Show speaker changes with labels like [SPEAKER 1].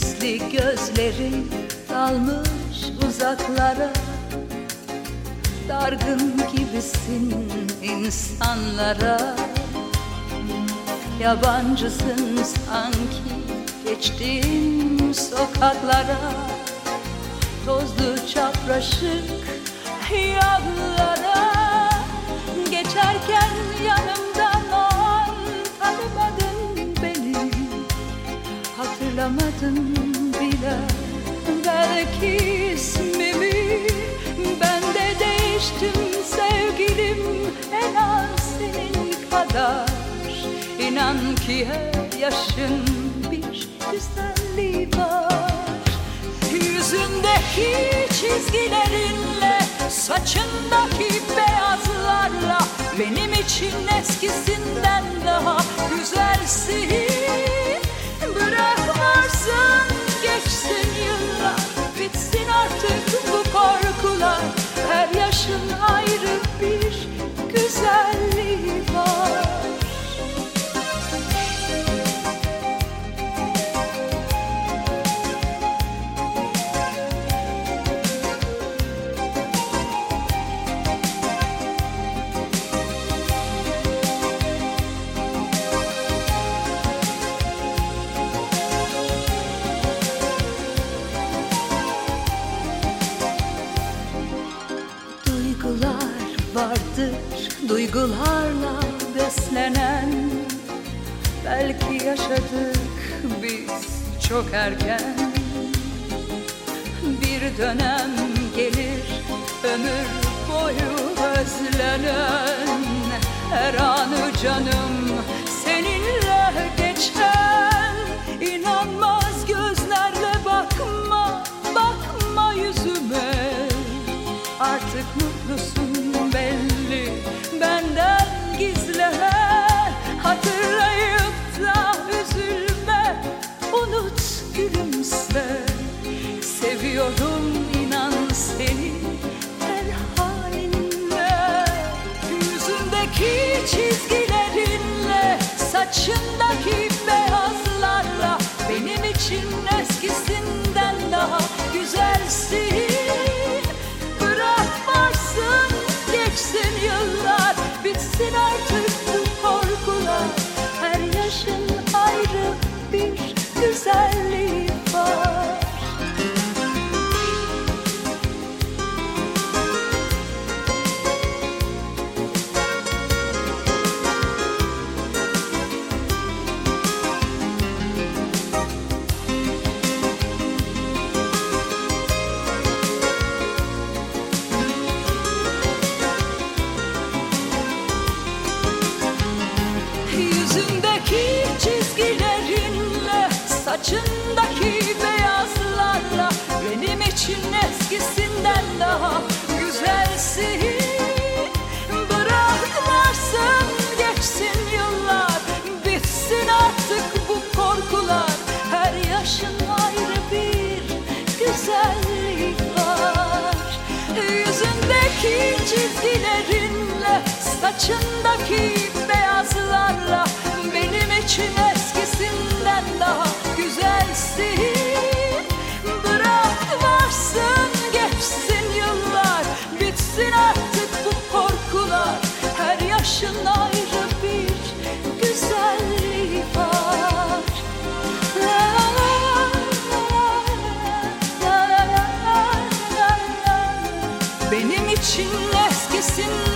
[SPEAKER 1] Gizli gözlerin dalmış uzaklara. Dargın gibisin insanlara. Yabancısın sanki geçtiğim sokaklara. Tozlu çapraşık yollara Geçerken yanımdan o an tanımadın beni. Hatırlamadın İnan ki her yaşın bir güzelliği var. Yüzündeki çizgilerinle Saçındaki beyazlarla Benim için eskisinden daha güzelsin Bırakmazsan geçsin yıllar vardır. Duygularla beslenen Belki yaşadık biz çok erken. Bir dönem gelir ömür boyu özlenen. Her anı canım seninle geçen. İnanmaz gözlerle bakma, bakma yüzüme. Artık mutlusun benden gizleme Hatırlayıp da üzülme. Unut gülümse. Seviyorum inan seni. Her halinle Yüzündeki çizgilerinle Saçındaki beyazlarla Benim için eskisinden daha güzelsin Saçındaki beyazlarla Benim için eskisinden daha güzelsin Bırakmazsın geçsin yıllar Bitsin artık bu korkular. Her yaşın ayrı bir güzelliği var. Yüzündeki çizgilerinle Saçındaki beyazlarla eskisinden